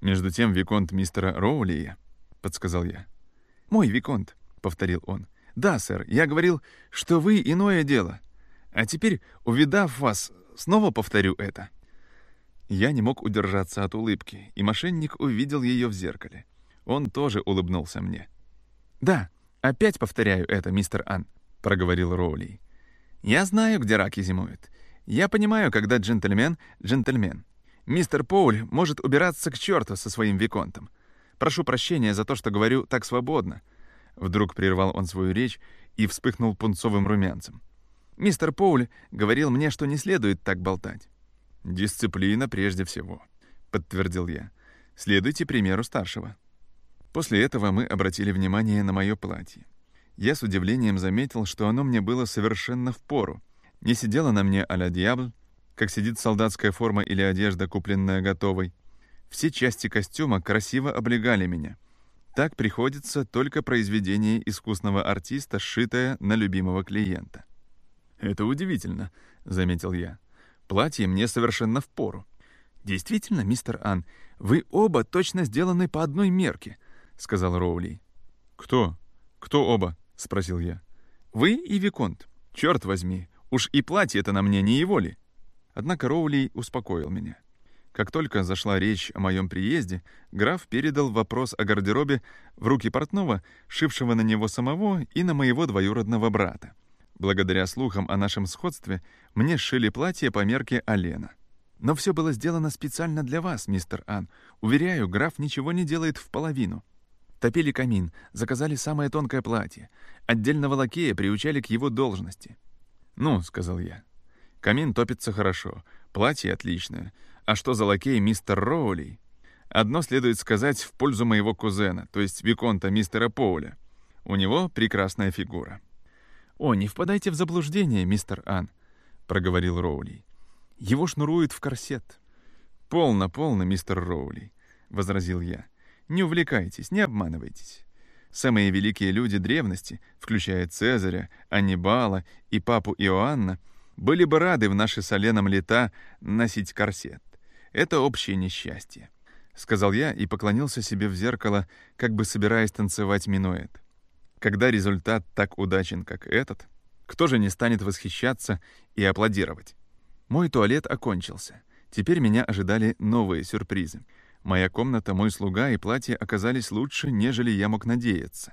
Между тем Виконт мистера Роулия, — подсказал я. «Мой Виконт», — повторил он. «Да, сэр, я говорил, что вы иное дело. А теперь, увидав вас, снова повторю это». Я не мог удержаться от улыбки, и мошенник увидел ее в зеркале. Он тоже улыбнулся мне. «Да, опять повторяю это, мистер Ан», — проговорил Роули. «Я знаю, где раки зимуют. Я понимаю, когда джентльмен — джентльмен. Мистер Поуль может убираться к черту со своим виконтом. Прошу прощения за то, что говорю так свободно». Вдруг прервал он свою речь и вспыхнул пунцовым румянцем. «Мистер Поуль говорил мне, что не следует так болтать». «Дисциплина прежде всего», — подтвердил я. «Следуйте примеру старшего». После этого мы обратили внимание на мое платье. Я с удивлением заметил, что оно мне было совершенно впору. Не сидело на мне а-ля дьявол, как сидит солдатская форма или одежда, купленная готовой. Все части костюма красиво облегали меня. Так приходится только произведение искусного артиста, сшитое на любимого клиента. «Это удивительно», — заметил я. «Платье мне совершенно впору». «Действительно, мистер Ан, вы оба точно сделаны по одной мерке», — сказал Роули. «Кто? Кто оба?» — спросил я. «Вы и Виконт. Черт возьми, уж и платье-то на мне не его ли?» Однако Роули успокоил меня. Как только зашла речь о моем приезде, граф передал вопрос о гардеробе в руки портного, шившего на него самого и на моего двоюродного брата. Благодаря слухам о нашем сходстве, мне сшили платье по мерке Алена. Но все было сделано специально для вас, мистер Ан. Уверяю, граф ничего не делает в половину. Топили камин, заказали самое тонкое платье. Отдельного лакея приучали к его должности. «Ну», — сказал я, Камин топится хорошо, платье отличное. А что за лакей мистер Роули? Одно следует сказать в пользу моего кузена, то есть виконта мистера Поуля. У него прекрасная фигура. «О, не впадайте в заблуждение, мистер Ан», — проговорил Роули. «Его шнуруют в корсет». «Полно, полно, мистер Роули», — возразил я. «Не увлекайтесь, не обманывайтесь. Самые великие люди древности, включая Цезаря, Аннибала и папу Иоанна, — были бы рады в наши соленом лета носить корсет. Это общее несчастье», — сказал я и поклонился себе в зеркало, как бы собираясь танцевать минуэт. Когда результат так удачен, как этот, кто же не станет восхищаться и аплодировать? Мой туалет окончился. Теперь меня ожидали новые сюрпризы. Моя комната, мой слуга и платье оказались лучше, нежели я мог надеяться.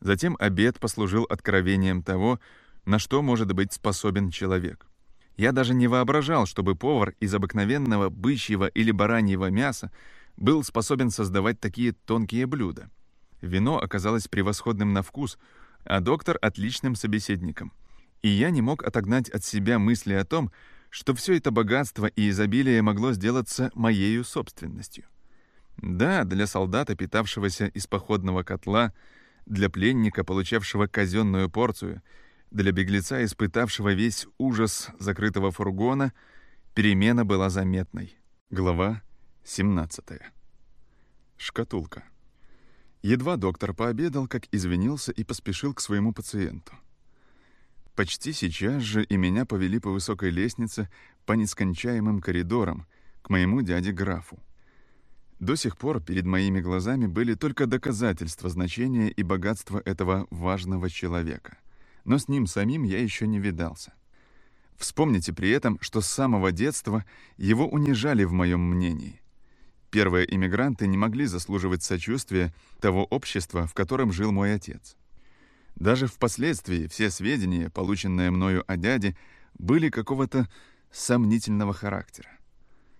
Затем обед послужил откровением того, на что может быть способен человек. Я даже не воображал, чтобы повар из обыкновенного бычьего или бараньего мяса был способен создавать такие тонкие блюда. Вино оказалось превосходным на вкус, а доктор — отличным собеседником. И я не мог отогнать от себя мысли о том, что все это богатство и изобилие могло сделаться моею собственностью. Да, для солдата, питавшегося из походного котла, для пленника, получавшего казенную порцию — для беглеца, испытавшего весь ужас закрытого фургона, перемена была заметной. Глава 17. Шкатулка. Едва доктор пообедал, как извинился и поспешил к своему пациенту. Почти сейчас же и меня повели по высокой лестнице по нескончаемым коридорам к моему дяде-графу. До сих пор перед моими глазами были только доказательства значения и богатства этого важного человека — но с ним самим я еще не видался. Вспомните при этом, что с самого детства его унижали в моем мнении. Первые иммигранты не могли заслуживать сочувствия того общества, в котором жил мой отец. Даже впоследствии все сведения, полученные мною о дяде, были какого-то сомнительного характера.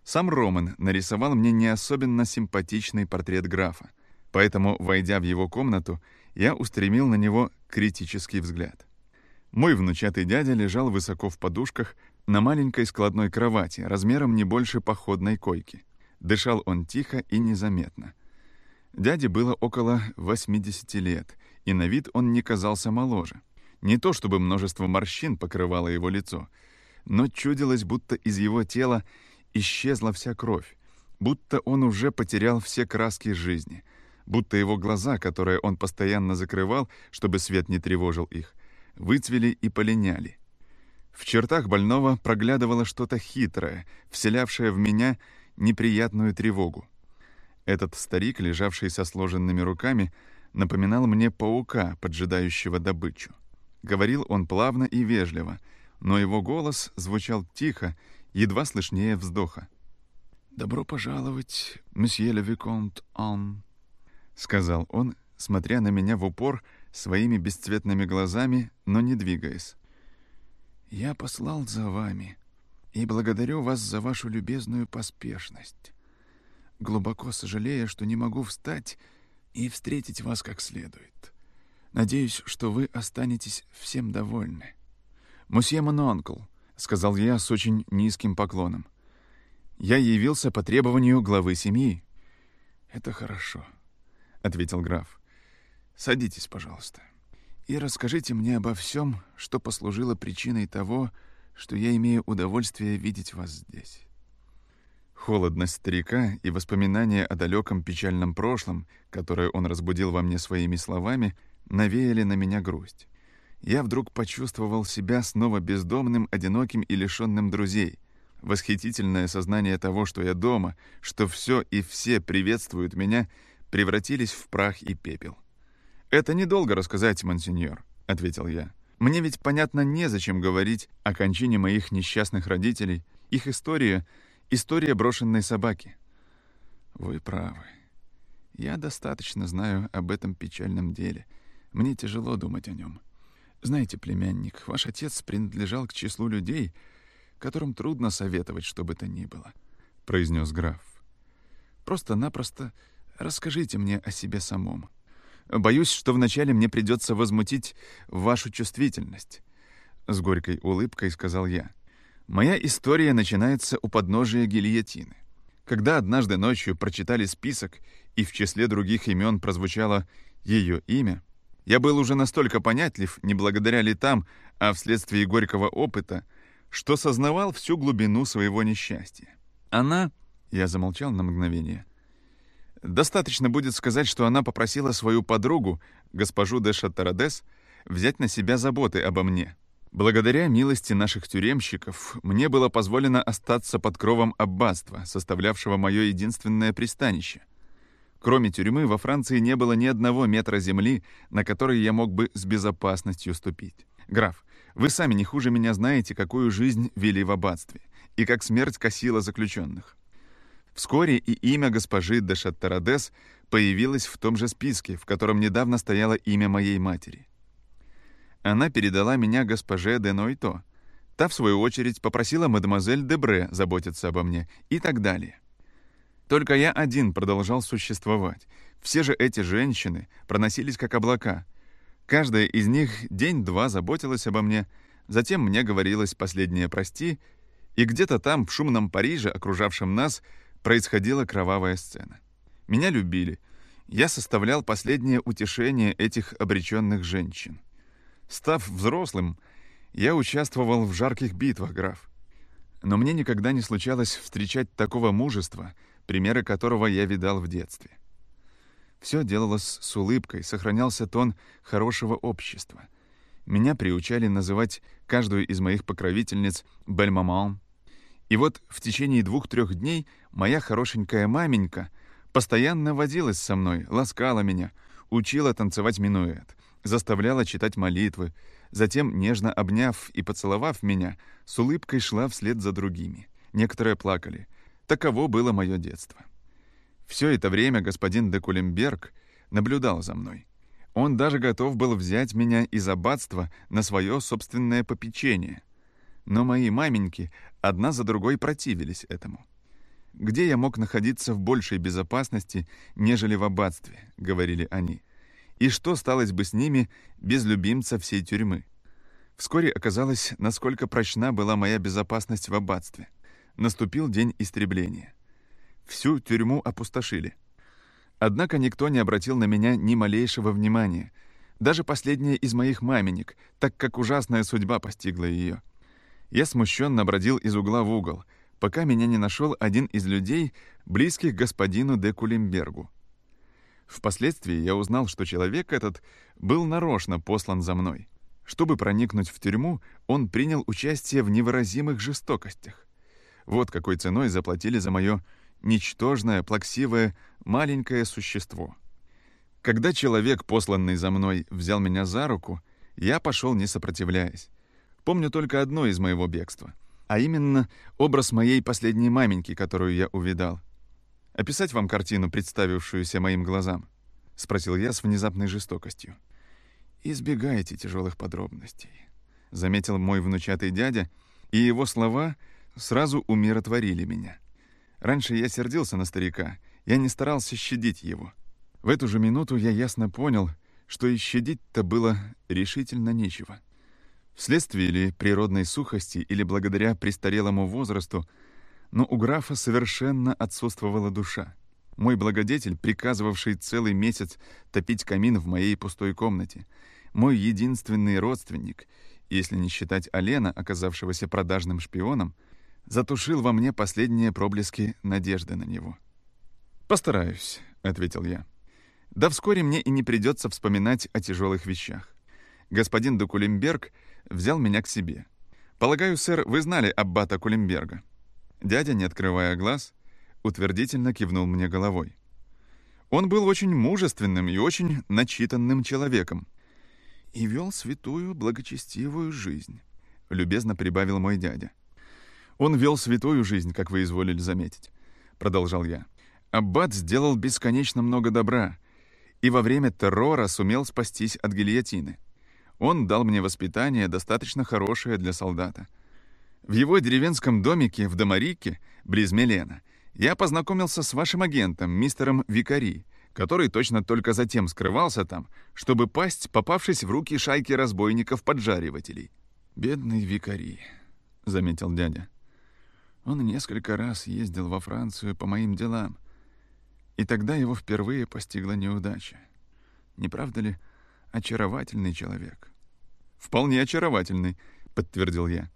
Сам Роман нарисовал мне не особенно симпатичный портрет графа, поэтому, войдя в его комнату, я устремил на него критический взгляд. Мой внучатый дядя лежал высоко в подушках на маленькой складной кровати, размером не больше походной койки. Дышал он тихо и незаметно. Дяде было около 80 лет, и на вид он не казался моложе. Не то чтобы множество морщин покрывало его лицо, но чудилось, будто из его тела исчезла вся кровь, будто он уже потерял все краски жизни, будто его глаза, которые он постоянно закрывал, чтобы свет не тревожил их, выцвели и полиняли. В чертах больного проглядывало что-то хитрое, вселявшее в меня неприятную тревогу. Этот старик, лежавший со сложенными руками, напоминал мне паука, поджидающего добычу. Говорил он плавно и вежливо, но его голос звучал тихо, едва слышнее вздоха. «Добро пожаловать, месье ле Виконт Ан», — сказал он, смотря на меня в упор своими бесцветными глазами, но не двигаясь. «Я послал за вами и благодарю вас за вашу любезную поспешность, глубоко сожалея, что не могу встать и встретить вас как следует. Надеюсь, что вы останетесь всем довольны». «Мусье Мононкл», — сказал я с очень низким поклоном, — «я явился по требованию главы семьи». «Это хорошо», — ответил граф. «Садитесь, пожалуйста, и расскажите мне обо всем, что послужило причиной того, что я имею удовольствие видеть вас здесь». Холодность старика и воспоминания о далеком печальном прошлом, которое он разбудил во мне своими словами, навеяли на меня грусть. Я вдруг почувствовал себя снова бездомным, одиноким и лишенным друзей. Восхитительное сознание того, что я дома, что все и все приветствуют меня, превратились в прах и пепел. «Это недолго рассказать, монсеньор», — ответил я. «Мне ведь, понятно, незачем говорить о кончине моих несчастных родителей. Их история — история брошенной собаки». «Вы правы. Я достаточно знаю об этом печальном деле. Мне тяжело думать о нем. Знаете, племянник, ваш отец принадлежал к числу людей, которым трудно советовать, что бы то ни было», — произнес граф. «Просто-напросто расскажите мне о себе самом. Боюсь, что вначале мне придется возмутить вашу чувствительность», — с горькой улыбкой сказал я. «Моя история начинается у подножия гильотины. Когда однажды ночью прочитали список, и в числе других имен прозвучало ее имя, я был уже настолько понятлив, не благодаря летам, а вследствие горького опыта, что сознавал всю глубину своего несчастья. Она... Я замолчал на мгновение. Достаточно будет сказать, что она попросила свою подругу, госпожу де Шаттарадес, взять на себя заботы обо мне. Благодаря милости наших тюремщиков мне было позволено остаться под кровом аббатства, составлявшего мое единственное пристанище. Кроме тюрьмы, во Франции не было ни одного метра земли, на который я мог бы с безопасностью ступить. Граф, вы сами не хуже меня знаете, какую жизнь вели в аббатстве, и как смерть косила заключенных. Вскоре и имя госпожи де Шаттарадес появилось в том же списке, в котором недавно стояло имя моей матери. Она передала меня госпоже де Нойто. Та, в свою очередь, попросила мадемуазель Дебре заботиться обо мне и так далее. Только я один продолжал существовать. Все же эти женщины проносились как облака. Каждая из них день-два заботилась обо мне, затем мне говорилось последнее «прости», и где-то там, в шумном Париже, окружавшем нас, происходила кровавая сцена. Меня любили. Я составлял последнее утешение этих обреченных женщин. Став взрослым, я участвовал в жарких битвах, граф. Но мне никогда не случалось встречать такого мужества — примеры которого я видал в детстве. Все делалось с улыбкой, сохранялся тон хорошего общества. Меня приучали называть каждую из моих покровительниц «бельмаман». И вот в течение двух-трех дней моя хорошенькая маменька постоянно водилась со мной, ласкала меня, учила танцевать минуэт, заставляла читать молитвы, затем, нежно обняв и поцеловав меня, с улыбкой шла вслед за другими. Некоторые плакали — Таково было мое детство. Все это время господин де Кулемберг наблюдал за мной. Он даже готов был взять меня из аббатства на свое собственное попечение. Но мои маменьки одна за другой противились этому. «Где я мог находиться в большей безопасности, нежели в аббатстве?» — говорили они. «И что сталось бы с ними без любимца всей тюрьмы?» Вскоре оказалось, насколько прочна была моя безопасность в аббатстве — наступил день истребления. Всю тюрьму опустошили. Однако никто не обратил на меня ни малейшего внимания, даже последняя из моих маменек, так как ужасная судьба постигла ее. Я смущенно бродил из угла в угол, пока меня не нашел один из людей, близких господину де Кулембергу. Впоследствии я узнал, что человек этот был нарочно послан за мной. Чтобы проникнуть в тюрьму, он принял участие в невыразимых жестокостях. Вот какой ценой заплатили за мое ничтожное, плаксивое, маленькое существо. Когда человек, посланный за мной, взял меня за руку, я пошел, не сопротивляясь. Помню только одно из моего бегства, а именно образ моей последней маменьки, которую я увидал. «Описать вам картину, представившуюся моим глазам?» — спросил я с внезапной жестокостью. «Избегайте тяжелых подробностей», — заметил мой внучатый дядя, и его слова сразу умиротворили меня. Раньше я сердился на старика, я не старался щадить его. В эту же минуту я ясно понял, что и щадить-то было решительно нечего. Вследствие ли природной сухости или благодаря престарелому возрасту, но у графа совершенно отсутствовала душа. Мой благодетель, приказывавший целый месяц топить камин в моей пустой комнате, мой единственный родственник, если не считать Алена, оказавшегося продажным шпионом, затушил во мне последние проблески надежды на него. «Постараюсь», — ответил я. «Да вскоре мне и не придется вспоминать о тяжелых вещах. Господин де Кулемберг взял меня к себе. Полагаю, сэр, вы знали аббата Кулемберга?» Дядя, не открывая глаз, утвердительно кивнул мне головой. Он был очень мужественным и очень начитанным человеком. И вел святую, благочестивую жизнь, — любезно прибавил мой дядя. Он вел святую жизнь, как вы изволили заметить, — продолжал я. Аббат сделал бесконечно много добра, и во время террора сумел спастись от гильотины. Он дал мне воспитание, достаточно хорошее для солдата. В его деревенском домике в Домарике, близ Мелена, я познакомился с вашим агентом, мистером Викари, который точно только затем скрывался там, чтобы пасть, попавшись в руки шайки разбойников-поджаривателей. «Бедный Викари», — заметил дядя. «Он несколько раз ездил во Францию по моим делам, и тогда его впервые постигла неудача. Не правда ли, очаровательный человек?» «Вполне очаровательный», — подтвердил я.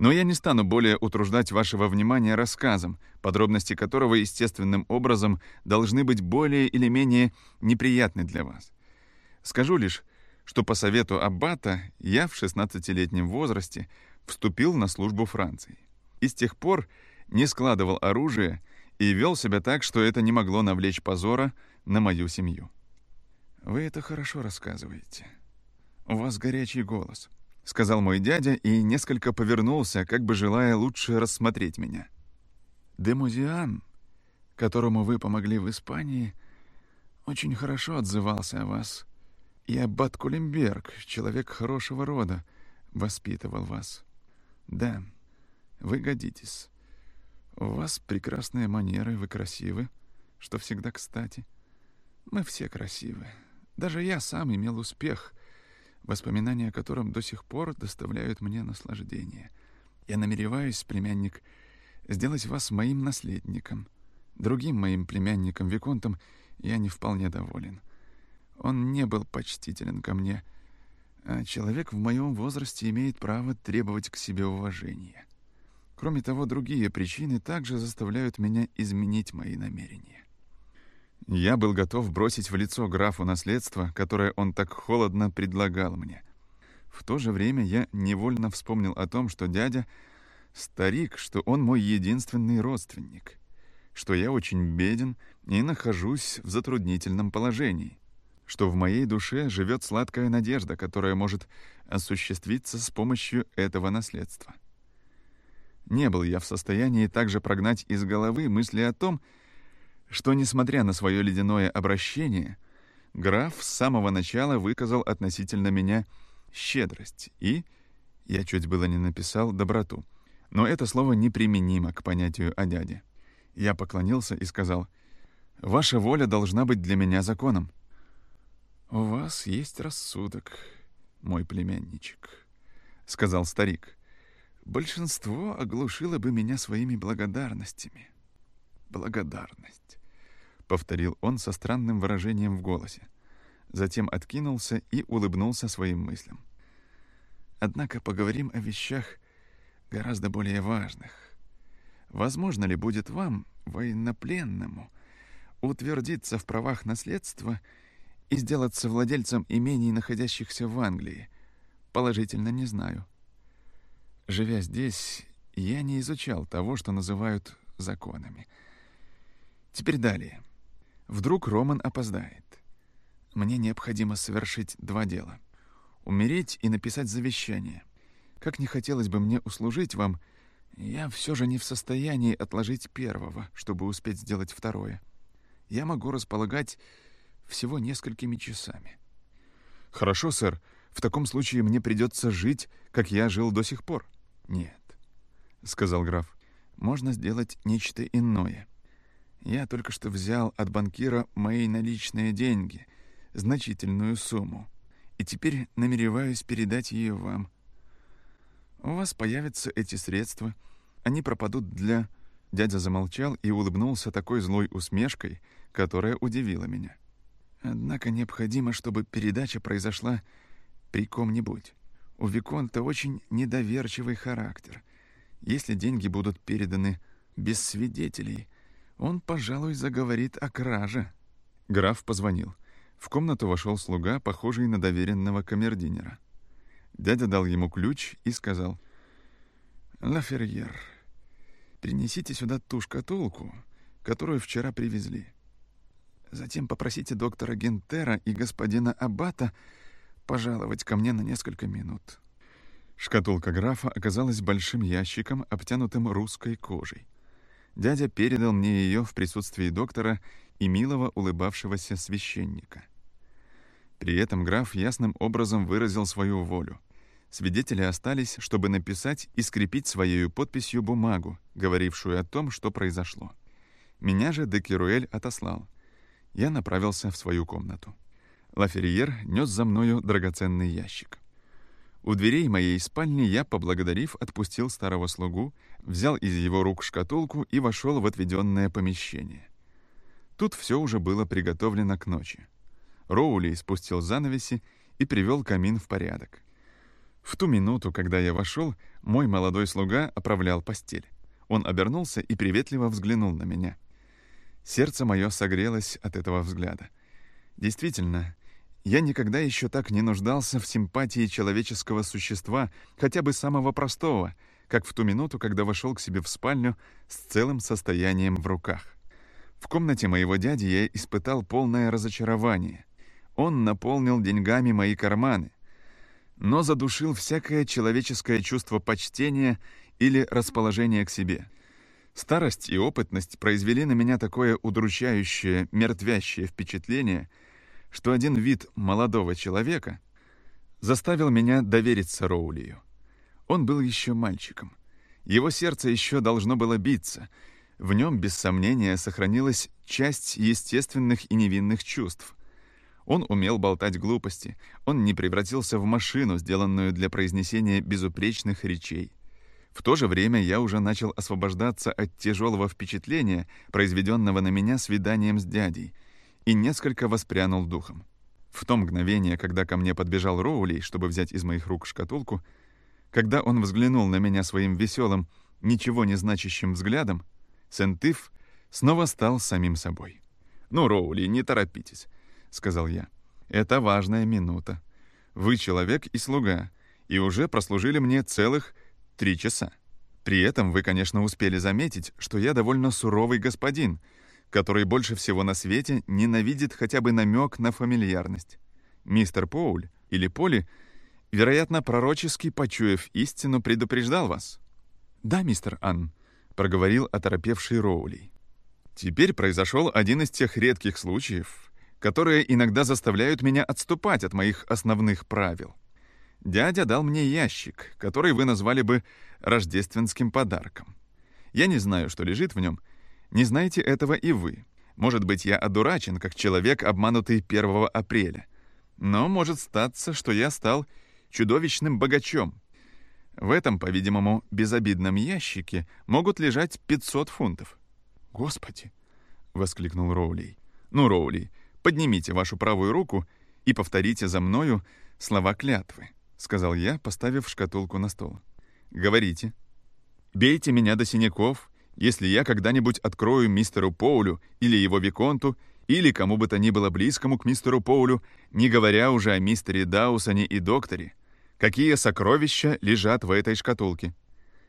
Но я не стану более утруждать вашего внимания рассказом, подробности которого естественным образом должны быть более или менее неприятны для вас. Скажу лишь, что по совету Аббата я в 16-летнем возрасте вступил на службу Франции. И с тех пор не складывал оружие и вел себя так, что это не могло навлечь позора на мою семью. «Вы это хорошо рассказываете. У вас горячий голос», — сказал мой дядя и несколько повернулся, как бы желая лучше рассмотреть меня. «Демузиан, которому вы помогли в Испании, очень хорошо отзывался о вас. И аббат Кулемберг, человек хорошего рода, воспитывал вас. Да, вы годитесь. У вас прекрасные манеры, вы красивы, что всегда кстати. Мы все красивы. Даже я сам имел успех — воспоминания о котором до сих пор доставляют мне наслаждение. Я намереваюсь, племянник, сделать вас моим наследником. Другим моим племянником, Виконтом, я не вполне доволен. Он не был почтителен ко мне, а человек в моем возрасте имеет право требовать к себе уважения. Кроме того, другие причины также заставляют меня изменить мои намерения. Я был готов бросить в лицо графу наследство, которое он так холодно предлагал мне. В то же время я невольно вспомнил о том, что дядя — старик, что он мой единственный родственник, что я очень беден и нахожусь в затруднительном положении, что в моей душе живет сладкая надежда, которая может осуществиться с помощью этого наследства. Не был я в состоянии также прогнать из головы мысли о том, что, несмотря на свое ледяное обращение, граф с самого начала выказал относительно меня щедрость и, я чуть было не написал, доброту. Но это слово неприменимо к понятию о дяде. Я поклонился и сказал, «Ваша воля должна быть для меня законом». «У вас есть рассудок, мой племянничек», — сказал старик. «Большинство оглушило бы меня своими благодарностями». Благодарность повторил он со странным выражением в голосе. Затем откинулся и улыбнулся своим мыслям. Однако поговорим о вещах гораздо более важных. Возможно ли будет вам, военнопленному, утвердиться в правах наследства и сделаться владельцем имений, находящихся в Англии? Положительно не знаю. Живя здесь, я не изучал того, что называют законами — Теперь далее. Вдруг Роман опоздает. Мне необходимо совершить два дела. Умереть и написать завещание. Как не хотелось бы мне услужить вам, я все же не в состоянии отложить первого, чтобы успеть сделать второе. Я могу располагать всего несколькими часами. Хорошо, сэр. В таком случае мне придется жить, как я жил до сих пор. Нет, — сказал граф, — можно сделать нечто иное. Я только что взял от банкира мои наличные деньги, значительную сумму, и теперь намереваюсь передать ее вам. У вас появятся эти средства, они пропадут для... Дядя замолчал и улыбнулся такой злой усмешкой, которая удивила меня. Однако необходимо, чтобы передача произошла при ком-нибудь. У Виконта очень недоверчивый характер. Если деньги будут переданы без свидетелей, он, пожалуй, заговорит о краже. Граф позвонил. В комнату вошел слуга, похожий на доверенного камердинера. Дядя дал ему ключ и сказал, «Лаферьер, принесите сюда ту шкатулку, которую вчера привезли. Затем попросите доктора Гентера и господина Аббата пожаловать ко мне на несколько минут». Шкатулка графа оказалась большим ящиком, обтянутым русской кожей. Дядя передал мне ее в присутствии доктора и милого улыбавшегося священника. При этом граф ясным образом выразил свою волю. Свидетели остались, чтобы написать и скрепить своей подписью бумагу, говорившую о том, что произошло. Меня же Декеруэль отослал. Я направился в свою комнату. Лаферьер нес за мною драгоценный ящик. У дверей моей спальни я, поблагодарив, отпустил старого слугу, взял из его рук шкатулку и вошел в отведенное помещение. Тут все уже было приготовлено к ночи. Роули спустил занавеси и привел камин в порядок. В ту минуту, когда я вошел, мой молодой слуга оправлял постель. Он обернулся и приветливо взглянул на меня. Сердце мое согрелось от этого взгляда. Действительно, я никогда еще так не нуждался в симпатии человеческого существа, хотя бы самого простого, как в ту минуту, когда вошел к себе в спальню с целым состоянием в руках. В комнате моего дяди я испытал полное разочарование. Он наполнил деньгами мои карманы, но задушил всякое человеческое чувство почтения или расположения к себе. Старость и опытность произвели на меня такое удручающее, мертвящее впечатление — что один вид молодого человека заставил меня довериться Роулию. Он был еще мальчиком. Его сердце еще должно было биться. В нем, без сомнения, сохранилась часть естественных и невинных чувств. Он умел болтать глупости. Он не превратился в машину, сделанную для произнесения безупречных речей. В то же время я уже начал освобождаться от тяжелого впечатления, произведенного на меня свиданием с дядей — и несколько воспрянул духом. В то мгновение, когда ко мне подбежал Роули, чтобы взять из моих рук шкатулку, когда он взглянул на меня своим веселым, ничего не значащим взглядом, Сентыф снова стал самим собой. «Ну, Роули, не торопитесь», — сказал я. «Это важная минута. Вы человек и слуга, и уже прослужили мне целых три часа. При этом вы, конечно, успели заметить, что я довольно суровый господин, который больше всего на свете ненавидит хотя бы намек на фамильярность. Мистер Поуль или Поли, вероятно, пророчески, почуяв истину, предупреждал вас. «Да, мистер Анн», — проговорил оторопевший Роули. «Теперь произошел один из тех редких случаев, которые иногда заставляют меня отступать от моих основных правил. Дядя дал мне ящик, который вы назвали бы рождественским подарком. Я не знаю, что лежит в нем, не знаете этого и вы. Может быть, я одурачен, как человек, обманутый 1 апреля. Но может статься, что я стал чудовищным богачом. В этом, по-видимому, безобидном ящике могут лежать 500 фунтов. «Господи!» — воскликнул Роули. «Ну, Роули, поднимите вашу правую руку и повторите за мною слова клятвы», — сказал я, поставив шкатулку на стол. «Говорите. Бейте меня до синяков если я когда-нибудь открою мистеру Поулю или его Виконту, или кому бы то ни было близкому к мистеру Поулю, не говоря уже о мистере Даусоне и докторе, какие сокровища лежат в этой шкатулке.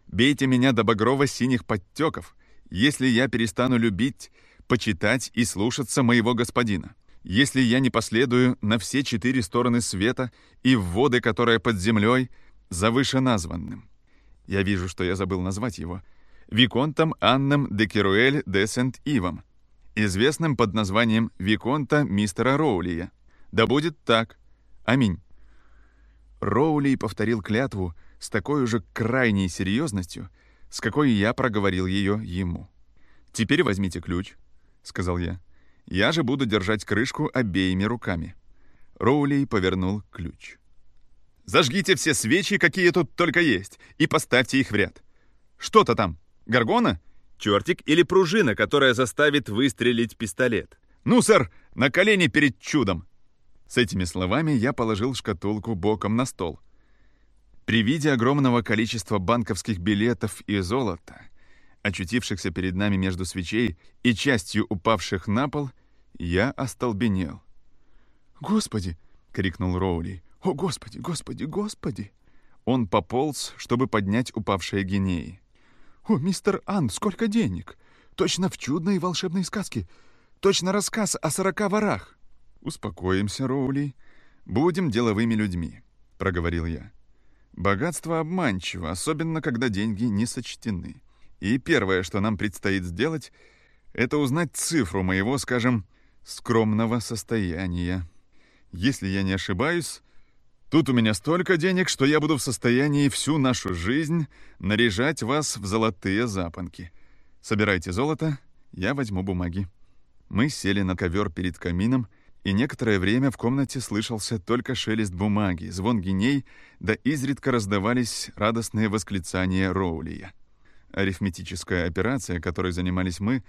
Бейте меня до багрово-синих подтеков, если я перестану любить, почитать и слушаться моего господина. Если я не последую на все четыре стороны света и в воды, которые под землей, за вышеназванным. Я вижу, что я забыл назвать его. Виконтом Анном де Керуэль де Сент-Ивом, известным под названием Виконта мистера Роулия. Да будет так. Аминь. Роули повторил клятву с такой же крайней серьезностью, с какой я проговорил ее ему. «Теперь возьмите ключ», — сказал я. «Я же буду держать крышку обеими руками». Роули повернул ключ. «Зажгите все свечи, какие тут только есть, и поставьте их в ряд. Что-то там. Гаргона? Чертик или пружина, которая заставит выстрелить пистолет? Ну, сэр, на колени перед чудом!» С этими словами я положил шкатулку боком на стол. При виде огромного количества банковских билетов и золота, очутившихся перед нами между свечей и частью упавших на пол, я остолбенел. «Господи!» — крикнул Роули. «О, Господи, Господи, Господи!» Он пополз, чтобы поднять упавшие гинеи. «О, мистер Ан, сколько денег! Точно в чудной волшебной сказке! Точно рассказ о сорока ворах!» «Успокоимся, Роули. Будем деловыми людьми», — проговорил я. «Богатство обманчиво, особенно когда деньги не сочтены. И первое, что нам предстоит сделать, это узнать цифру моего, скажем, скромного состояния. Если я не ошибаюсь, тут у меня столько денег, что я буду в состоянии всю нашу жизнь наряжать вас в золотые запонки. Собирайте золото, я возьму бумаги». Мы сели на ковер перед камином, и некоторое время в комнате слышался только шелест бумаги, звон геней, да изредка раздавались радостные восклицания Роулия. Арифметическая операция, которой занимались мы,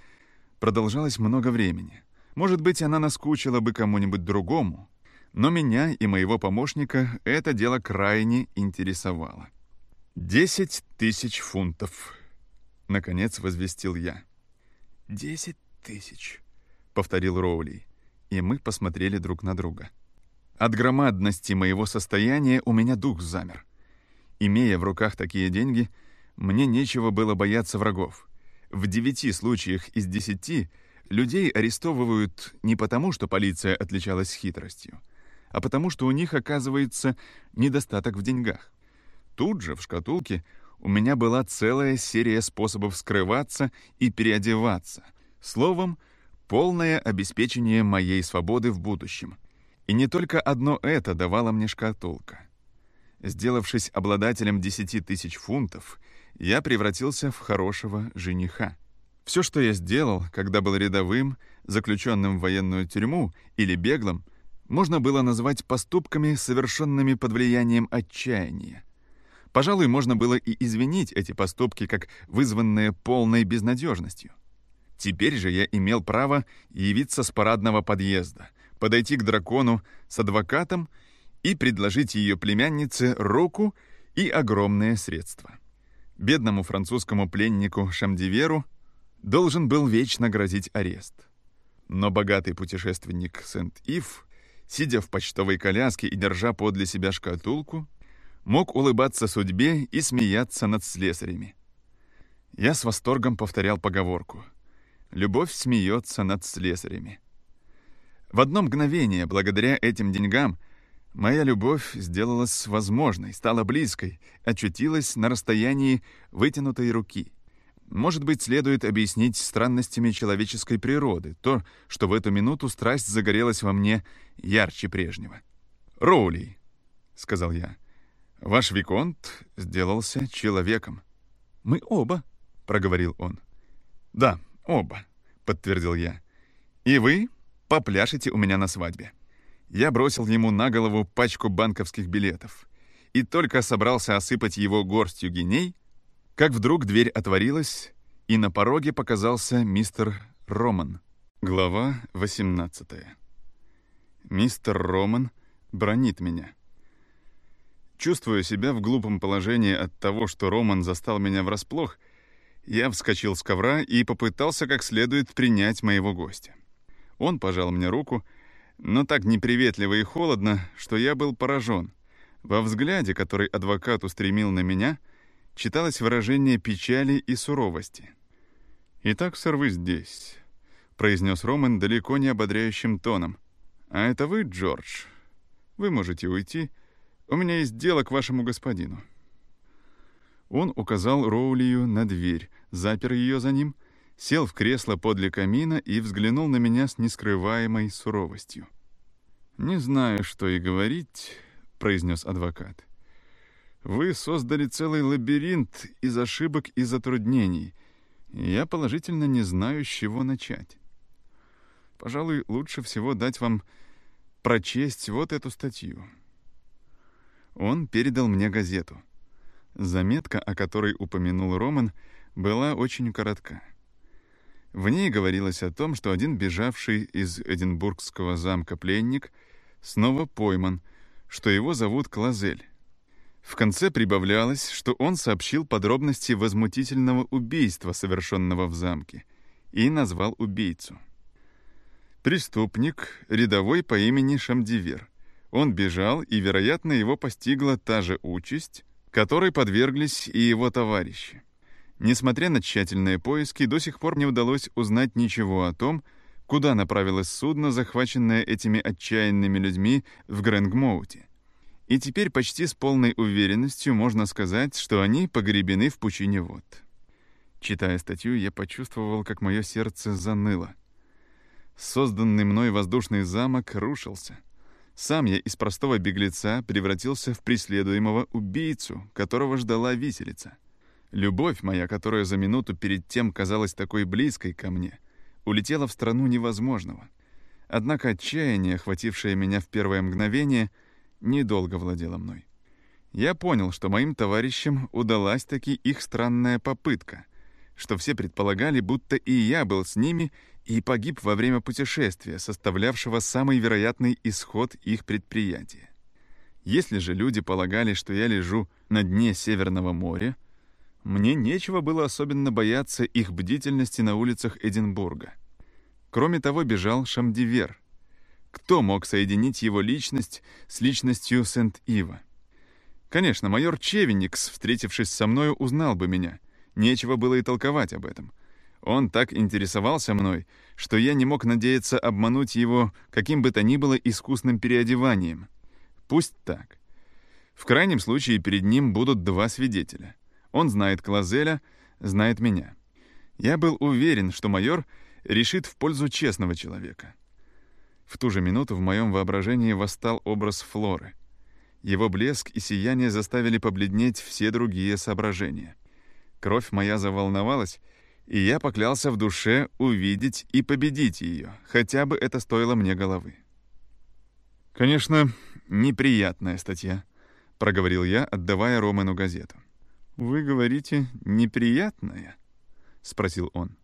продолжалась много времени. Может быть, она наскучила бы кому-нибудь другому, но меня и моего помощника это дело крайне интересовало. «Десять тысяч фунтов», — наконец возвестил я. «Десять тысяч», — повторил Роули и мы посмотрели друг на друга. От громадности моего состояния у меня дух замер. Имея в руках такие деньги, мне нечего было бояться врагов. В девяти случаях из десяти людей арестовывают не потому, что полиция отличалась хитростью, а потому, что у них оказывается недостаток в деньгах. Тут же, в шкатулке, у меня была целая серия способов скрываться и переодеваться. Словом, полное обеспечение моей свободы в будущем. И не только одно это давала мне шкатулка. Сделавшись обладателем 10 тысяч фунтов, я превратился в хорошего жениха. Все, что я сделал, когда был рядовым, заключенным в военную тюрьму или беглым, можно было назвать поступками, совершенными под влиянием отчаяния. Пожалуй, можно было и извинить эти поступки как вызванные полной безнадежностью. Теперь же я имел право явиться с парадного подъезда, подойти к дракону с адвокатом и предложить ее племяннице руку и огромные средства. Бедному французскому пленнику Шамдиверу должен был вечно грозить арест. Но богатый путешественник Сент-Ив, сидя в почтовой коляске и держа подле себя шкатулку, мог улыбаться судьбе и смеяться над слесарями. Я с восторгом повторял поговорку — Любовь смеется над слесарями. В одно мгновение, благодаря этим деньгам, моя любовь сделалась возможной, стала близкой, очутилась на расстоянии вытянутой руки. Может быть, следует объяснить странностями человеческой природы то, что в эту минуту страсть загорелась во мне ярче прежнего. «Роули», — сказал я, — «ваш Виконт сделался человеком». «Мы оба», — проговорил он. «Да, «Оба», — подтвердил я. «И вы попляшете у меня на свадьбе». Я бросил ему на голову пачку банковских билетов и только собрался осыпать его горстью геней, как вдруг дверь отворилась, и на пороге показался мистер Роман. Глава 18 Мистер Роман бронит меня. Чувствуя себя в глупом положении от того, что Роман застал меня врасплох, — я вскочил с ковра и попытался как следует принять моего гостя. Он пожал мне руку, но так неприветливо и холодно, что я был поражен. Во взгляде, который адвокат устремил на меня, читалось выражение печали и суровости. «Итак, сэр, вы здесь. — произнес Роман далеко не ободряющим тоном. «А это вы, Джордж? Вы можете уйти. У меня есть дело к вашему господину». Он указал Роулию на дверь, запер ее за ним, сел в кресло подле камина и взглянул на меня с нескрываемой суровостью. «Не знаю, что и говорить», — произнес адвокат. «Вы создали целый лабиринт из ошибок и затруднений, я положительно не знаю, с чего начать. Пожалуй, лучше всего дать вам прочесть вот эту статью». Он передал мне газету. Заметка, о которой упомянул Роман, была очень коротка. В ней говорилось о том, что один бежавший из Эдинбургского замка пленник снова пойман, что его зовут Клазель. В конце прибавлялось, что он сообщил подробности возмутительного убийства, совершенного в замке, и назвал убийцу. Преступник, рядовой по имени Шамдивер. Он бежал, и, вероятно, его постигла та же участь, которой подверглись и его товарищи. Несмотря на тщательные поиски, до сих пор не удалось узнать ничего о том, куда направилось судно, захваченное этими отчаянными людьми в Грэнгмоуте. И теперь почти с полной уверенностью можно сказать, что они погребены в пучине вод. Читая статью, я почувствовал, как мое сердце заныло. Созданный мной воздушный замок рушился. Сам я из простого беглеца превратился в преследуемого убийцу, которого ждала виселица. Любовь моя, которая за минуту перед тем казалась такой близкой ко мне, улетела в страну невозможного. Однако отчаяние, охватившее меня в первое мгновение, недолго владело мной. Я понял, что моим товарищам удалась таки их странная попытка, что все предполагали, будто и я был с ними и погиб во время путешествия, составлявшего самый вероятный исход их предприятия. Если же люди полагали, что я лежу на дне Северного моря, мне нечего было особенно бояться их бдительности на улицах Эдинбурга. Кроме того, бежал Шамдивер. Кто мог соединить его личность с личностью Сент-Ива? Конечно, майор Чевеникс, встретившись со мною, узнал бы меня. Нечего было и толковать об этом. Он так интересовался мной, что я не мог надеяться обмануть его каким бы то ни было искусным переодеванием. Пусть так. В крайнем случае перед ним будут два свидетеля — он знает Клазеля, знает меня. Я был уверен, что майор решит в пользу честного человека. В ту же минуту в моем воображении восстал образ Флоры. Его блеск и сияние заставили побледнеть все другие соображения. Кровь моя заволновалась, и я поклялся в душе увидеть и победить ее, хотя бы это стоило мне головы. «Конечно, неприятная статья», — проговорил я, отдавая Роману газету. «Вы говорите, неприятное?» — спросил он.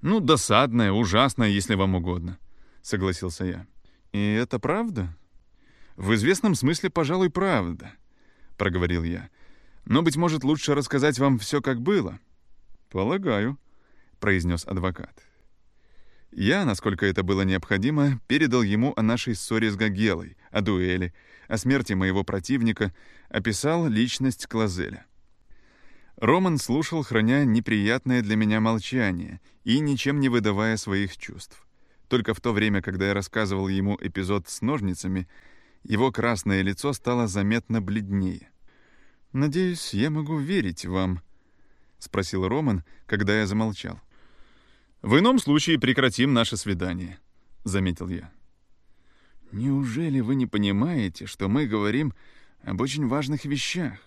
«Ну, досадное, ужасное, если вам угодно», — согласился я. «И это правда?» «В известном смысле, пожалуй, правда», — проговорил я. «Но, быть может, лучше рассказать вам все, как было». «Полагаю», — произнес адвокат. Я, насколько это было необходимо, передал ему о нашей ссоре с Гагелой, о дуэли, о смерти моего противника, описал личность Клазеля. Роман слушал, храня неприятное для меня молчание и ничем не выдавая своих чувств. Только в то время, когда я рассказывал ему эпизод с ножницами, его красное лицо стало заметно бледнее. «Надеюсь, я могу верить вам», — спросил Роман, когда я замолчал. «В ином случае прекратим наше свидание», — заметил я. «Неужели вы не понимаете, что мы говорим об очень важных вещах?»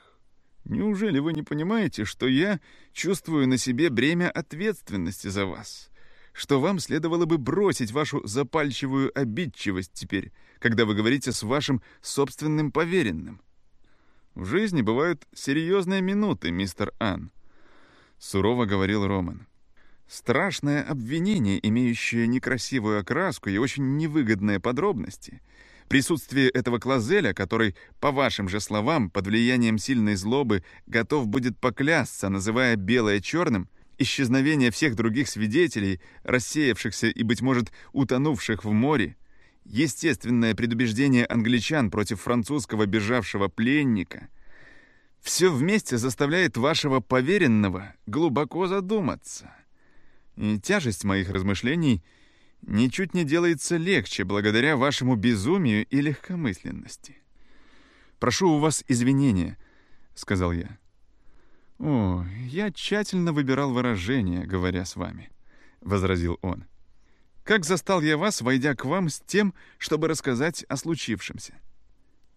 Неужели вы не понимаете, что я чувствую на себе бремя ответственности за вас? Что вам следовало бы бросить вашу запальчивую обидчивость теперь, когда вы говорите с вашим собственным поверенным? В жизни бывают серьезные минуты, мистер Ан. Сурово говорил Роман. Страшное обвинение, имеющее некрасивую окраску и очень невыгодные подробности — Присутствие этого Клазеля, который, по вашим же словам, под влиянием сильной злобы, готов будет поклясться, называя белое черным, исчезновение всех других свидетелей, рассеявшихся и, быть может, утонувших в море, естественное предубеждение англичан против французского бежавшего пленника, все вместе заставляет вашего поверенного глубоко задуматься. И тяжесть моих размышлений ничуть не делается легче благодаря вашему безумию и легкомысленности. «Прошу у вас извинения», — сказал я. «О, я тщательно выбирал выражения, говоря с вами», — возразил он. «Как застал я вас, войдя к вам с тем, чтобы рассказать о случившемся?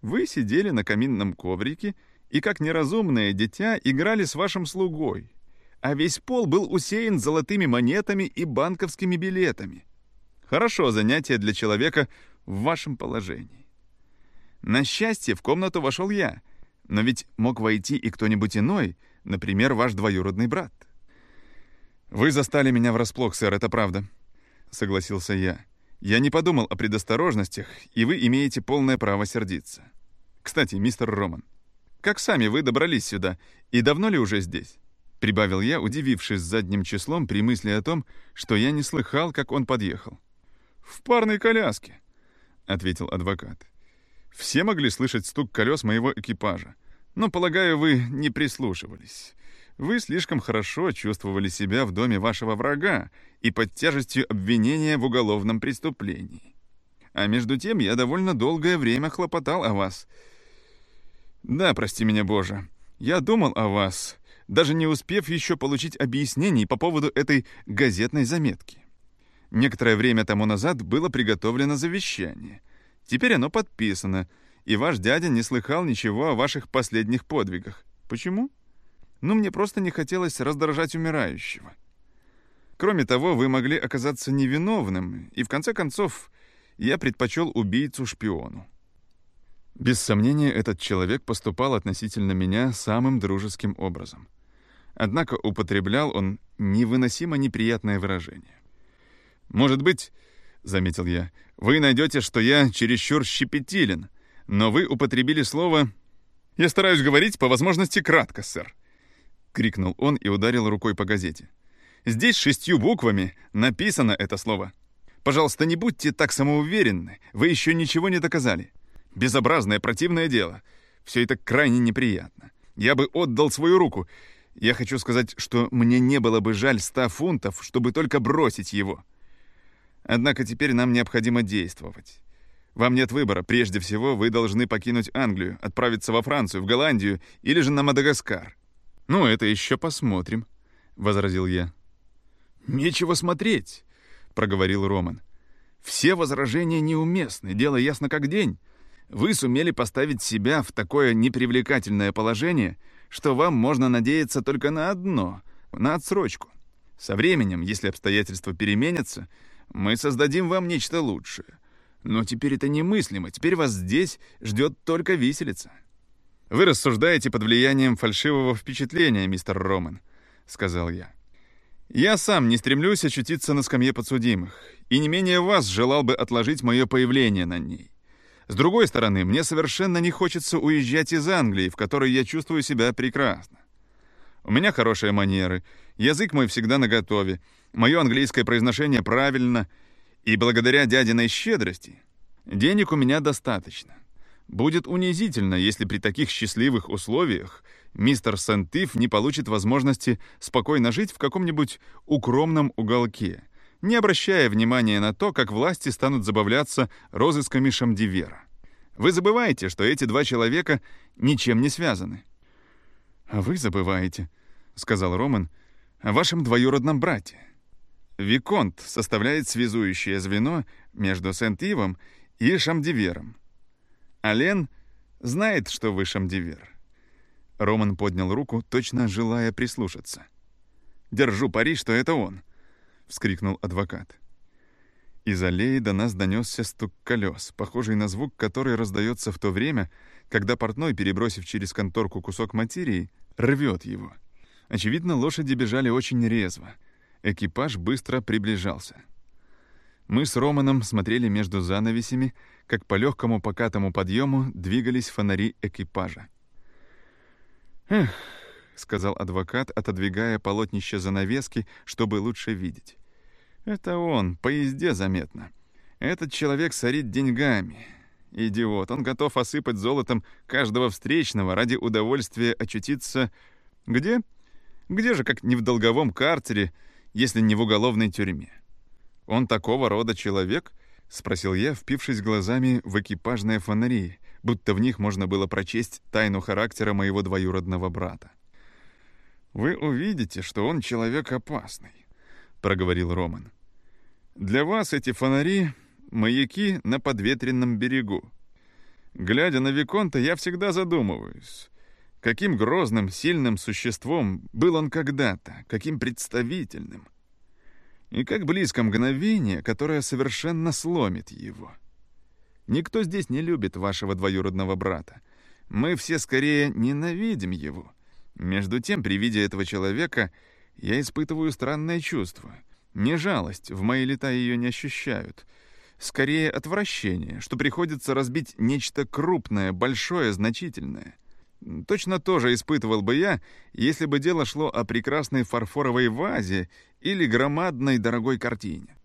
Вы сидели на каминном коврике и, как неразумное дитя, играли с вашим слугой, а весь пол был усеян золотыми монетами и банковскими билетами. Хорошо занятие для человека в вашем положении. На счастье, в комнату вошел я, но ведь мог войти и кто-нибудь иной, например, ваш двоюродный брат. «Вы застали меня врасплох, сэр, это правда», — согласился я. «Я не подумал о предосторожностях, и вы имеете полное право сердиться. Кстати, мистер Роман, как сами вы добрались сюда, и давно ли уже здесь?» Прибавил я, удивившись задним числом при мысли о том, что я не слыхал, как он подъехал. «В парной коляске», — ответил адвокат. «Все могли слышать стук колес моего экипажа, но, полагаю, вы не прислушивались. Вы слишком хорошо чувствовали себя в доме вашего врага и под тяжестью обвинения в уголовном преступлении. А между тем я довольно долгое время хлопотал о вас. Да, прости меня, Боже, я думал о вас, даже не успев еще получить объяснений по поводу этой газетной заметки. Некоторое время тому назад было приготовлено завещание. Теперь оно подписано, и ваш дядя не слыхал ничего о ваших последних подвигах. Почему? Ну, мне просто не хотелось раздражать умирающего. Кроме того, вы могли оказаться невиновным, и в конце концов я предпочел убийцу шпиону. Без сомнения, этот человек поступал относительно меня самым дружеским образом — Однако употреблял он невыносимо неприятное выражение. «Может быть, — заметил я, — вы найдете, что я чересчур щепетилен, но вы употребили слово... Я стараюсь говорить по возможности кратко, сэр!» — крикнул он и ударил рукой по газете. «Здесь шестью буквами написано это слово. Пожалуйста, не будьте так самоуверенны, вы еще ничего не доказали. Безобразное, противное дело. Все это крайне неприятно. Я бы отдал свою руку, я хочу сказать, что мне не было бы жаль ста фунтов, чтобы только бросить его. Однако теперь нам необходимо действовать. Вам нет выбора. Прежде всего, вы должны покинуть Англию, отправиться во Францию, в Голландию или же на Мадагаскар. «Ну, это еще посмотрим», — возразил я. «Нечего смотреть», — проговорил Роман. «Все возражения неуместны, дело ясно как день. Вы сумели поставить себя в такое непривлекательное положение, что вам можно надеяться только на одно — на отсрочку. Со временем, если обстоятельства переменятся, мы создадим вам нечто лучшее. Но теперь это немыслимо, теперь вас здесь ждет только виселица. «Вы рассуждаете под влиянием фальшивого впечатления, мистер Роман», — сказал я. «Я сам не стремлюсь очутиться на скамье подсудимых, и не менее вас желал бы отложить мое появление на ней. С другой стороны, мне совершенно не хочется уезжать из Англии, в которой я чувствую себя прекрасно. У меня хорошие манеры, язык мой всегда наготове, мое английское произношение правильно, и благодаря дядиной щедрости денег у меня достаточно. Будет унизительно, если при таких счастливых условиях мистер Сентиф не получит возможности спокойно жить в каком-нибудь укромном уголке, не обращая внимания на то, как власти станут забавляться розысками Шамдивера. Вы забываете, что эти два человека ничем не связаны. «А вы забываете», — сказал Роман, — «о вашем двоюродном брате. Виконт составляет связующее звено между Сент-Ивом и Шамдивером. Ален знает, что вы Шамдивер». Роман поднял руку, точно желая прислушаться. «Держу пари, что это он», вскрикнул адвокат. Из аллеи до нас донесся стук колес, похожий на звук, который раздается в то время, когда портной, перебросив через конторку кусок материи, рвет его. Очевидно, лошади бежали очень резво. Экипаж быстро приближался. Мы с Романом смотрели между занавесями, как по легкому покатому подъему двигались фонари экипажа. «Эх», — сказал адвокат, отодвигая полотнище занавески, чтобы лучше видеть. Это он, по езде заметно. Этот человек сорит деньгами. Идиот, он готов осыпать золотом каждого встречного ради удовольствия очутиться... Где? Где же, как не в долговом карцере если не в уголовной тюрьме. Он такого рода человек? Спросил я, впившись глазами в экипажные фонари, будто в них можно было прочесть тайну характера моего двоюродного брата. «Вы увидите, что он человек опасный», — проговорил Роман. «Для вас эти фонари — маяки на подветренном берегу. Глядя на Виконта, я всегда задумываюсь, каким грозным, сильным существом был он когда-то, каким представительным. И как близко мгновение, которое совершенно сломит его. Никто здесь не любит вашего двоюродного брата. Мы все скорее ненавидим его. Между тем, при виде этого человека я испытываю странное чувство. Не жалость, в мои лета ее не ощущают. Скорее отвращение, что приходится разбить нечто крупное, большое, значительное. Точно тоже испытывал бы я, если бы дело шло о прекрасной фарфоровой вазе или громадной дорогой картине.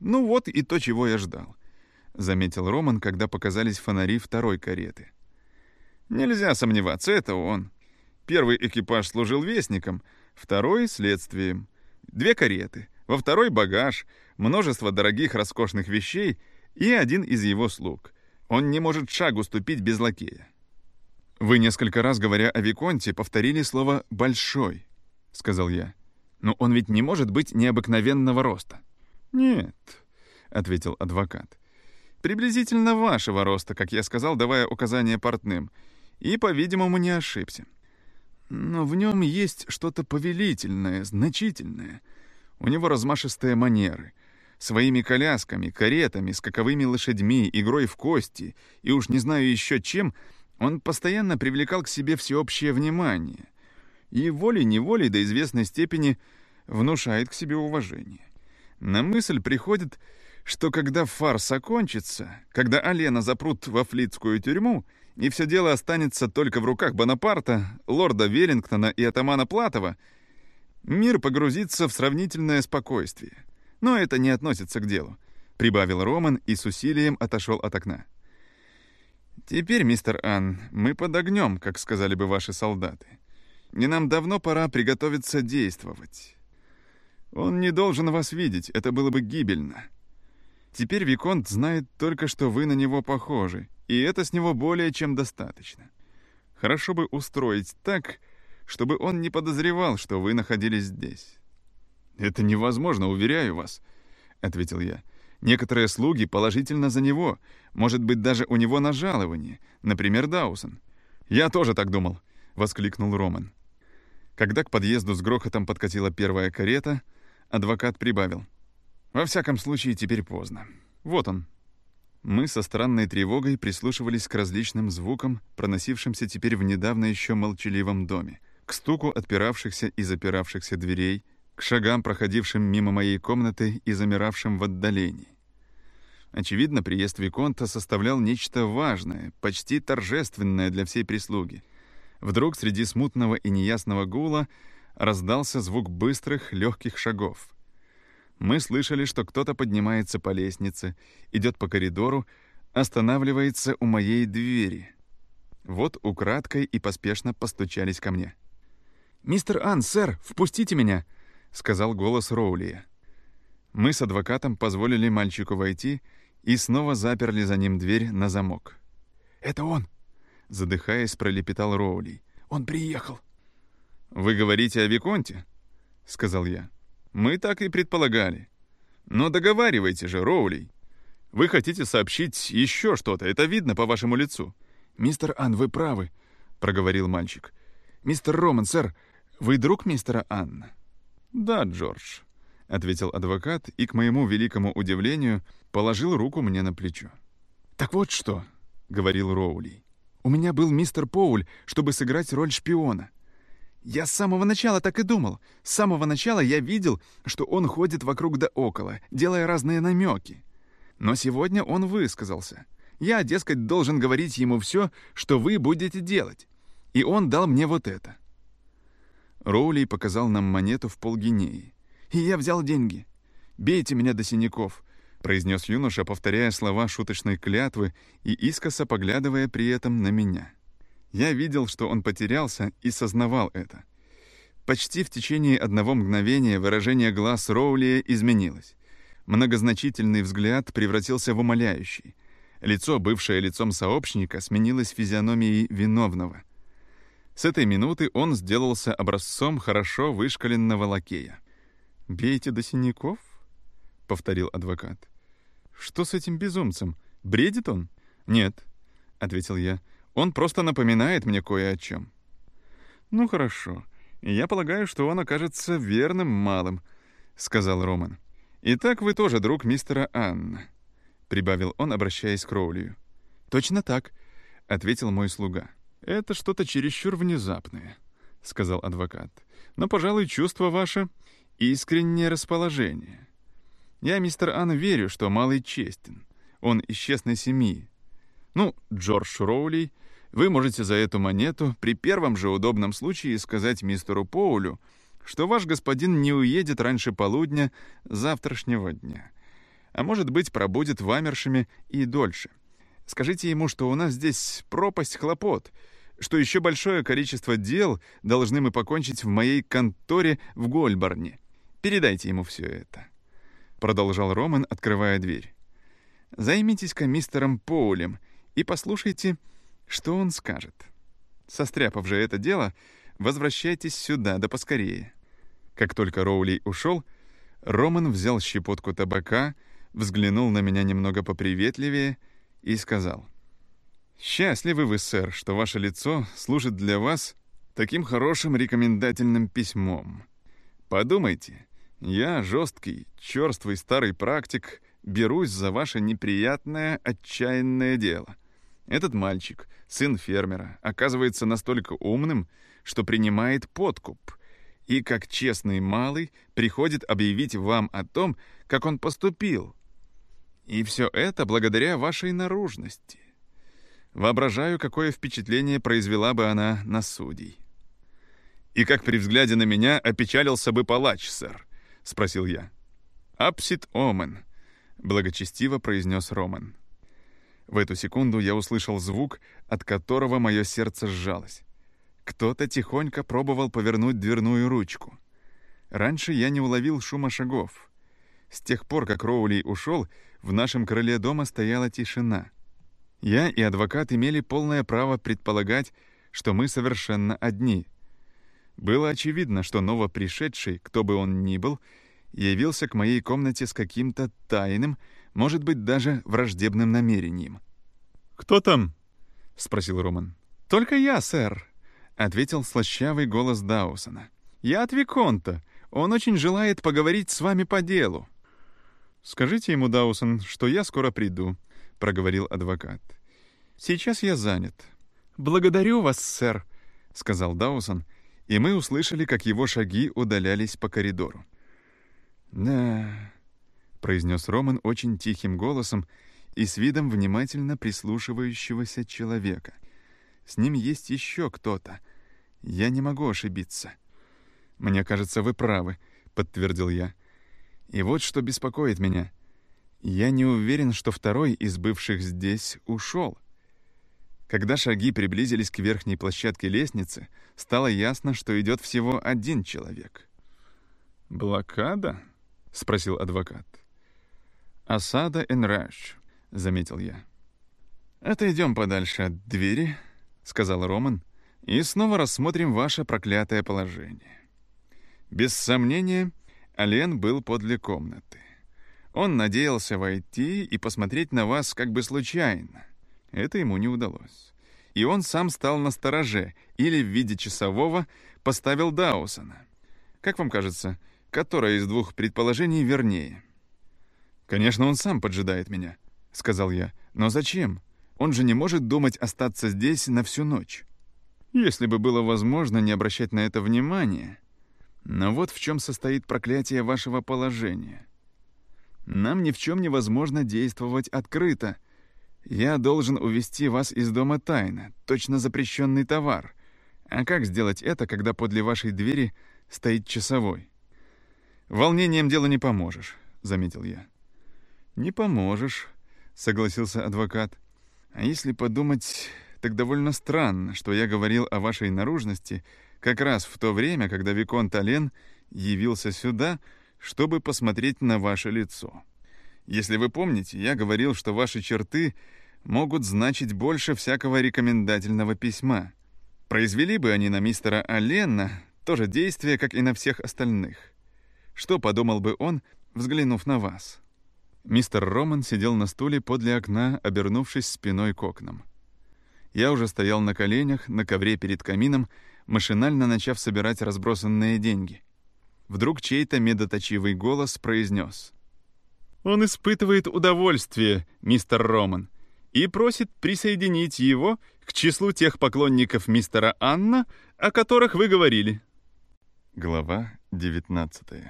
Ну вот и то, чего я ждал, — заметил Роман, когда показались фонари второй кареты. Нельзя сомневаться, это он. Первый экипаж служил вестником, второй — следствием. Две кареты, во второй — багаж, множество дорогих роскошных вещей и один из его слуг. Он не может шагу ступить без лакея. «Вы несколько раз, говоря о Виконте, повторили слово «большой», — сказал я. «Но он ведь не может быть необыкновенного роста». «Нет», — ответил адвокат. «Приблизительно вашего роста, как я сказал, давая указания портным, и, по-видимому, не ошибся. Но в нем есть что-то повелительное, значительное. У него размашистые манеры. Своими колясками, каретами, скаковыми лошадьми, игрой в кости и уж не знаю еще чем, он постоянно привлекал к себе всеобщее внимание и волей-неволей до известной степени внушает к себе уважение. На мысль приходит, что когда фарс окончится, когда Алена запрут во флицкую тюрьму, и все дело останется только в руках Бонапарта, лорда Веллингтона и атамана Платова, мир погрузится в сравнительное спокойствие. Но это не относится к делу, — прибавил Роман и с усилием отошел от окна. «Теперь, мистер Ан, мы под огнем, как сказали бы ваши солдаты. И нам давно пора приготовиться действовать. Он не должен вас видеть, это было бы гибельно. Теперь Виконт знает только, что вы на него похожи, и это с него более чем достаточно. Хорошо бы устроить так, чтобы он не подозревал, что вы находились здесь. «Это невозможно, уверяю вас», — ответил я. «Некоторые слуги положительно за него, может быть, даже у него на жалование, например, Даусон». «Я тоже так думал», — воскликнул Роман. Когда к подъезду с грохотом подкатила первая карета, адвокат прибавил. «Во всяком случае, теперь поздно. Вот он, мы со странной тревогой прислушивались к различным звукам, проносившимся теперь в недавно еще молчаливом доме, к стуку отпиравшихся и запиравшихся дверей, к шагам, проходившим мимо моей комнаты и замиравшим в отдалении. Очевидно, приезд Виконта составлял нечто важное, почти торжественное для всей прислуги. Вдруг среди смутного и неясного гула раздался звук быстрых, легких шагов — мы слышали, что кто-то поднимается по лестнице, идет по коридору, останавливается у моей двери. Вот украдкой и поспешно постучались ко мне. «Мистер Ан, сэр, впустите меня!» — сказал голос Роулия. Мы с адвокатом позволили мальчику войти и снова заперли за ним дверь на замок. «Это он!» — задыхаясь, пролепетал Роули. «Он приехал!» «Вы говорите о Виконте?» — сказал я. Мы так и предполагали. Но договаривайте же, Роулей. Вы хотите сообщить еще что-то, это видно по вашему лицу. Мистер Ан, вы правы, проговорил мальчик. Мистер Роман, сэр, вы друг мистера Анна? Да, Джордж, ответил адвокат и, к моему великому удивлению, положил руку мне на плечо. Так вот что, говорил Роули. У меня был мистер Поуль, чтобы сыграть роль шпиона. Я с самого начала так и думал. С самого начала я видел, что он ходит вокруг да около, делая разные намеки. Но сегодня он высказался. Я, дескать, должен говорить ему все, что вы будете делать. И он дал мне вот это. Роули показал нам монету в полгинеи. И я взял деньги. «Бейте меня до синяков», — произнес юноша, повторяя слова шуточной клятвы и искоса поглядывая при этом на меня. Я видел, что он потерялся и сознавал это. Почти в течение одного мгновения выражение глаз Роули изменилось. Многозначительный взгляд превратился в умоляющий. Лицо, бывшее лицом сообщника, сменилось физиономией виновного. С этой минуты он сделался образцом хорошо вышкаленного лакея. «Бейте до синяков?» — повторил адвокат. «Что с этим безумцем? Бредит он?» «Нет», — ответил я. «Он просто напоминает мне кое о чем». «Ну хорошо. Я полагаю, что он окажется верным малым», — сказал Роман. «Итак, вы тоже друг мистера Анна», — прибавил он, обращаясь к Роулию. «Точно так», — ответил мой слуга. «Это что-то чересчур внезапное», — сказал адвокат. «Но, пожалуй, чувство ваше — искреннее расположение. Я, мистер Анн, верю, что малый честен. Он из честной семьи. Ну, Джордж Роули — вы можете за эту монету при первом же удобном случае сказать мистеру Поулю, что ваш господин не уедет раньше полудня завтрашнего дня. А может быть, пробудет в Амершеме и дольше. Скажите ему, что у нас здесь пропасть хлопот, что еще большое количество дел должны мы покончить в моей конторе в Гольборне. Передайте ему все это. Продолжал Роман, открывая дверь. Займитесь-ка мистером Поулем и послушайте, что он скажет? Состряпав же это дело, возвращайтесь сюда, да поскорее. Как только Роули ушел, Роман взял щепотку табака, взглянул на меня немного поприветливее и сказал. «Счастливы вы, сэр, что ваше лицо служит для вас таким хорошим рекомендательным письмом. Подумайте, я, жесткий, черствый старый практик, берусь за ваше неприятное, отчаянное дело — этот мальчик, сын фермера, оказывается настолько умным, что принимает подкуп, и как честный малый приходит объявить вам о том, как он поступил. И все это благодаря вашей наружности. Воображаю, какое впечатление произвела бы она на судей. «И как при взгляде на меня опечалился бы палач, сэр?» — спросил я. «Апсит омен», — благочестиво произнес Роман. В эту секунду я услышал звук, от которого мое сердце сжалось. Кто-то тихонько пробовал повернуть дверную ручку. Раньше я не уловил шума шагов. С тех пор, как Роули ушел, в нашем крыле дома стояла тишина. Я и адвокат имели полное право предполагать, что мы совершенно одни. Было очевидно, что новопришедший, кто бы он ни был, явился к моей комнате с каким-то тайным, может быть, даже враждебным намерением. «Кто там?» — спросил Роман. «Только я, сэр», — ответил слащавый голос Даусона. «Я от Виконта. Он очень желает поговорить с вами по делу». «Скажите ему, Даусон, что я скоро приду», — проговорил адвокат. «Сейчас я занят». «Благодарю вас, сэр», — сказал Даусон, и мы услышали, как его шаги удалялись по коридору. «Да, произнес Роман очень тихим голосом и с видом внимательно прислушивающегося человека. «С ним есть еще кто-то. Я не могу ошибиться». «Мне кажется, вы правы», — подтвердил я. «И вот что беспокоит меня. Я не уверен, что второй из бывших здесь ушел». Когда шаги приблизились к верхней площадке лестницы, стало ясно, что идет всего один человек. «Блокада?» — спросил адвокат. «Осада Энраш», — заметил я. «Отойдем подальше от двери», — сказал Роман, «и снова рассмотрим ваше проклятое положение». Без сомнения, Ален был подле комнаты. Он надеялся войти и посмотреть на вас как бы случайно. Это ему не удалось. И он сам стал на стороже или в виде часового поставил Даусона. Как вам кажется, которое из двух предположений вернее? «Конечно, он сам поджидает меня», — сказал я. «Но зачем? Он же не может думать остаться здесь на всю ночь. Если бы было возможно не обращать на это внимания. Но вот в чем состоит проклятие вашего положения. Нам ни в чем невозможно действовать открыто. Я должен увести вас из дома тайно, точно запрещенный товар. А как сделать это, когда подле вашей двери стоит часовой? Волнением дело не поможешь, — заметил я. «Не поможешь», — согласился адвокат. «А если подумать, так довольно странно, что я говорил о вашей наружности, как раз в то время, когда Виконт Ален явился сюда, чтобы посмотреть на ваше лицо. Если вы помните, я говорил, что ваши черты могут значить больше всякого рекомендательного письма. Произвели бы они на мистера Аллена то же действие, как и на всех остальных. Что подумал бы он, взглянув на вас? Мистер Роман сидел на стуле подле окна, обернувшись спиной к окнам. Я уже стоял на коленях, на ковре перед камином, машинально начав собирать разбросанные деньги. Вдруг чей-то медоточивый голос произнес. «Он испытывает удовольствие, мистер Роман, и просит присоединить его к числу тех поклонников мистера Анна, о которых вы говорили». Глава 19.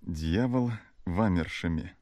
Дьявол в Амершеме.